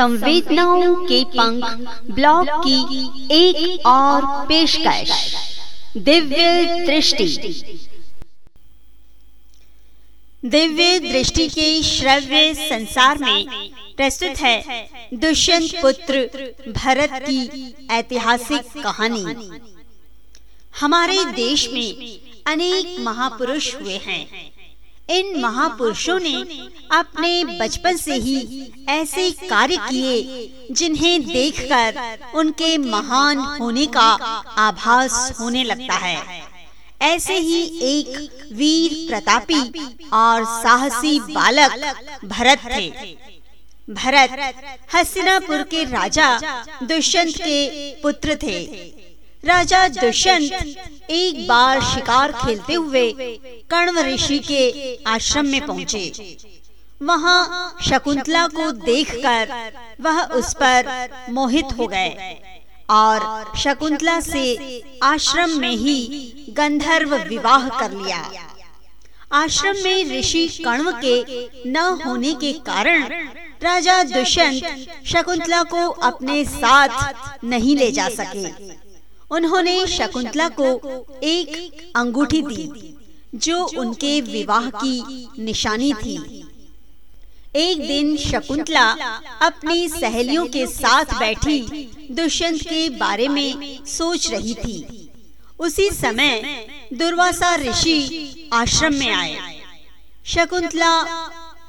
संवेदनाओं के पंख ब्लॉग की एक और पेशकश। दिव्य दृष्टि। दिव्य दृष्टि के श्रव्य संसार में प्रस्तुत है दुष्यंत पुत्र भरत की ऐतिहासिक कहानी। हमारे देश में अनेक महापुरुष हुए हैं। इन महापुरुषों ने अपने बचपन से ही ऐसे कार्य किए जिन्हें देखकर उनके महान होने का आभास होने लगता है। ऐसे ही एक वीर प्रतापी और साहसी बालक भरत थे। भरत हस्तिनापुर के राजा दुष्यंत के पुत्र थे। राजा दुष्यंत एक बार शिकार खेलते हुए कण्व ऋषि के आश्रम में पहुँचे। वहाँ शकुंतला को देखकर वह उस पर मोहित हो गए और शकुंतला से आश्रम में ही गंधर्व विवाह कर लिया। आश्रम में ऋषि कण्व के न होने के कारण राजा दुष्यंत शकुंतला को अपने साथ नहीं ले जा सके। उन्होंने शकुंतला को एक अंगूठी दी जो उनके विवाह की निशानी थी। एक दिन शकुंतला अपनी सहेलियों के साथ बैठी दुष्यंत के बारे में सोच रही थी। उसी समय दुर्वासा ऋषि आश्रम में आए। शकुंतला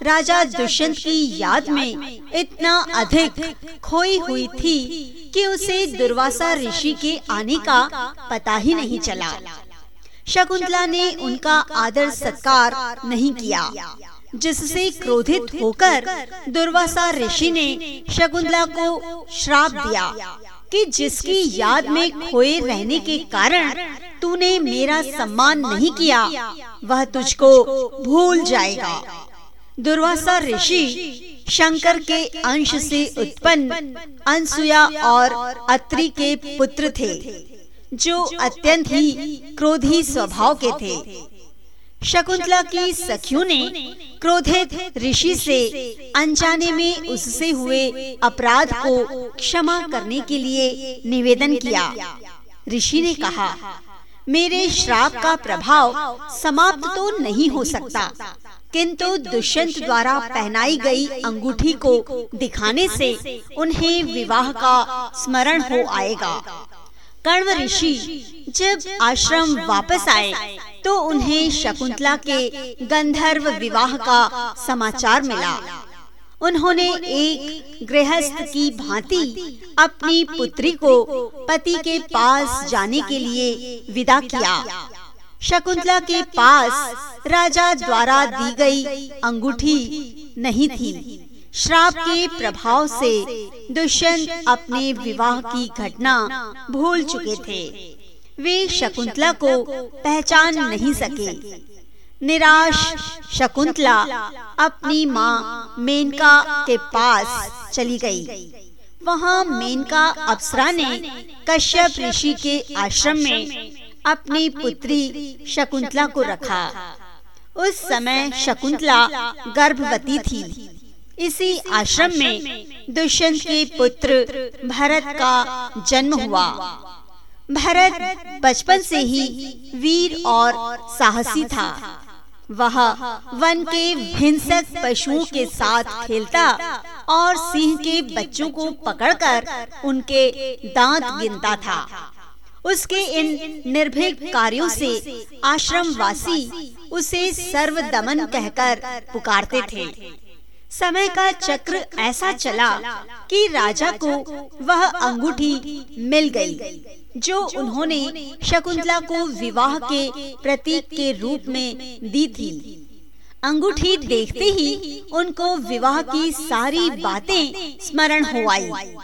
राजा दुष्यंत की याद में इतना अधिक खोई हुई थी कि उसे दुर्वासा ऋषि के आने का पता ही नहीं चला। शकुंतला ने उनका आदर सत्कार नहीं किया। जिससे क्रोधित होकर दुर्वासा ऋषि ने शकुंतला को श्राप दिया कि जिसकी याद में खोए रहने के कारण तूने मेरा सम्मान नहीं किया वह तुझको भूल जाएगा। दुर्वासा ऋषि शंकर के अंश से उत्पन्न अनसुया और अत्रि के पुत्र थे जो अत्यंत ही क्रोधी स्वभाव के थे। शकुंतला की सखियों ने क्रोधित ऋषि से अनजाने में उससे हुए अपराध को क्षमा करने के लिए निवेदन किया। ऋषि ने कहा मेरे श्राप का प्रभाव समाप्त तो नहीं हो सकता। किंतु दुष्यंत द्वारा पहनाई गई अंगूठी को दिखाने से उन्हें विवाह का स्मरण हो आएगा। कण्व ऋषि जब आश्रम वापस आए तो उन्हें शकुंतला के गंधर्व विवाह का समाचार मिला। उन्होंने एक गृहस्थ की भांति अपनी पुत्री को पति के पास जाने के लिए विदा किया। शकुंतला के पास राजा द्वारा दी गई अंगूठी नहीं थी। श्राप के प्रभाव से दुष्यंत अपने विवाह की घटना भूल चुके थे। वे शकुंतला को पहचान नहीं सके। निराश शकुंतला अपनी माँ मेनका के पास चली गई। वहाँ मेनका अप्सरा ने कश्यप ऋषि के आश्रम में अपनी पुत्री शकुंतला को रखा। उस समय शकुंतला गर्भवती थी। इसी आश्रम में दुष्यंत के पुत्र भरत का जन्म हुआ। भरत बचपन से ही वीर और साहसी था। वह वन के हिंसक पशुओं के साथ खेलता और सिंह के बच्चों को पकड़कर उनके दांत गिनता था। उसके इन निर्भीक कार्यों से आश्रमवासी उसे सर्व दमन कहकर पुकारते थे। समय का चक्र ऐसा चला कि राजा को वह अंगूठी मिल गई, जो उन्होंने शकुंतला को विवाह के प्रतीक के रूप में दी थी। अंगूठी देखते ही उनको विवाह की सारी बातें स्मरण हो आई।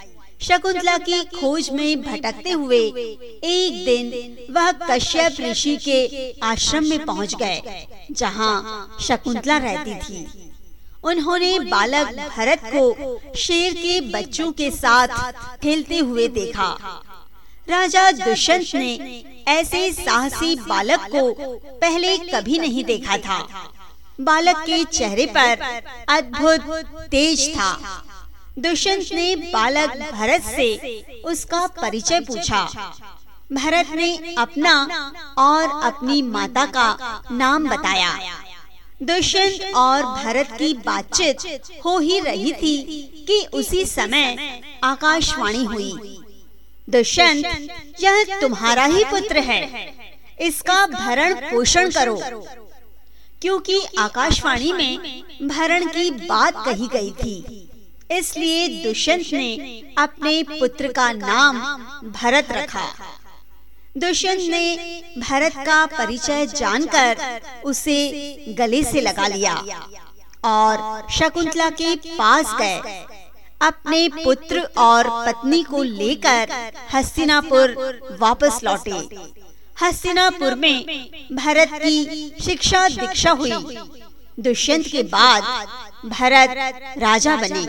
शकुंतला की खोज में भटकते हुए एक दिन वह कश्यप ऋषि के आश्रम में पहुँच गए, जहाँ शकुंतला रहती थी। उन्होंने बालक भरत को शेर के बच्चों के साथ खेलते हुए देखा। राजा दुष्यंत ने ऐसे साहसी बालक को पहले कभी नहीं देखा था। बालक के चेहरे पर अद्भुत तेज था। दुष्यंत ने बालक भरत से उसका परिचय पूछा। भरत ने अपना और अपनी माता का नाम बताया। दुष्यंत और भरत की बातचीत हो ही रही थी कि उसी समय आकाशवाणी हुई। दुष्यंत यह तुम्हारा ही पुत्र है। इसका भरण पोषण करो। क्योंकि आकाशवाणी में भरण की बात कही गई थी। इसलिए दुष्यंत ने अपने पुत्र का नाम भरत रखा। दुष्यंत ने भरत का परिचय जानकर उसे गले से लगा लिया और शकुंतला के पास गए। अपने पुत्र और पत्नी को लेकर हस्तिनापुर वापस लौटे। हस्तिनापुर में भरत की शिक्षा दीक्षा हुई। दुष्यंत के बाद भरत राजा बने।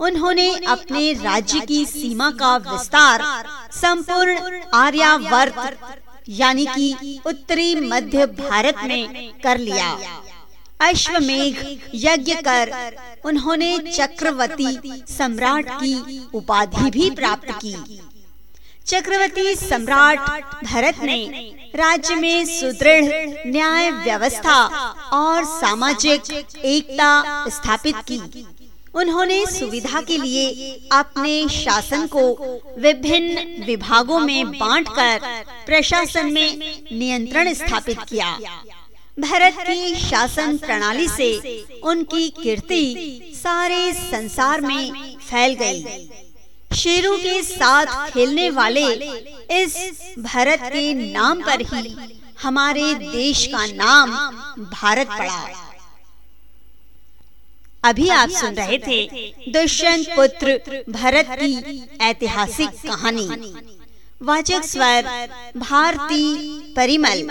उन्होंने अपने राज्य की सीमा का विस्तार संपूर्ण आर्यावर्त, यानी कि उत्तरी मध्य भारत में कर लिया। अश्वमेघ यज्ञ कर उन्होंने चक्रवर्ती सम्राट की उपाधि भी प्राप्त की। चक्रवर्ती सम्राट भरत ने राज्य में सुदृढ़ न्याय व्यवस्था और सामाजिक एकता स्थापित की। उन्होंने सुविधा के लिए अपने शासन को विभिन्न विभागों में बांटकर प्रशासन में नियंत्रण स्थापित किया। भारत की शासन प्रणाली से उनकी कीर्ति सारे संसार में फैल गई। शेरों के साथ खेलने वाले इस भारत के नाम पर ही हमारे देश का नाम भारत पड़ा। अभी आप सुन रहे थे दुष्यंत पुत्र भरत की ऐतिहासिक कहानी। वाचक स्वर भारती परिमल।